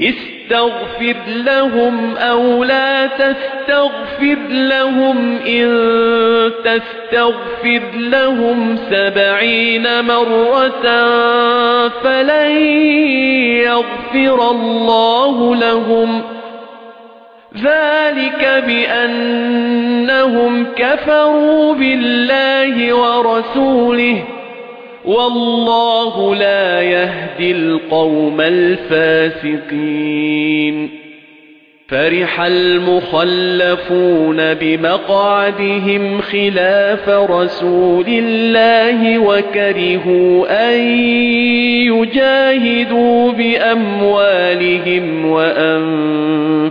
استغفر لهم أو لا تستغفر لهم إن تستغفر لهم سبعين مرة فلن يغفر الله لهم. ذلك بأنهم كفروا بالله ورسوله. والله لا يهدي القوم الفاسقين. فرح المخلفون بمقعدهم خلاف رسول الله وكرهوا أن يجاهدوا بأموالهم وأنفسهم.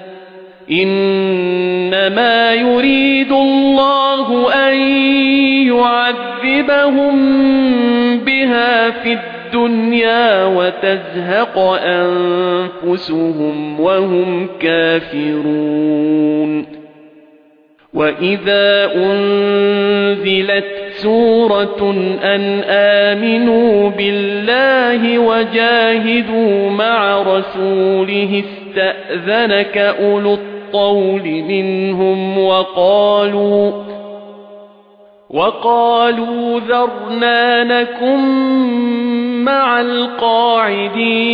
إنما يريد الله أن يعذبهم بها في الدنيا وتزهق أنفسهم وهم كافرون. وَإِذَا أُنْزِلَتْ سُورَةٌ أَنْ آمِنُوا بِاللَّهِ وَجَاهِدُوا مَعَ رَسُولِهِ اسْتَأْذَنَكَ أُولُو الطول منهم وقالوا وقالوا ذرنا نكن مع القاعدين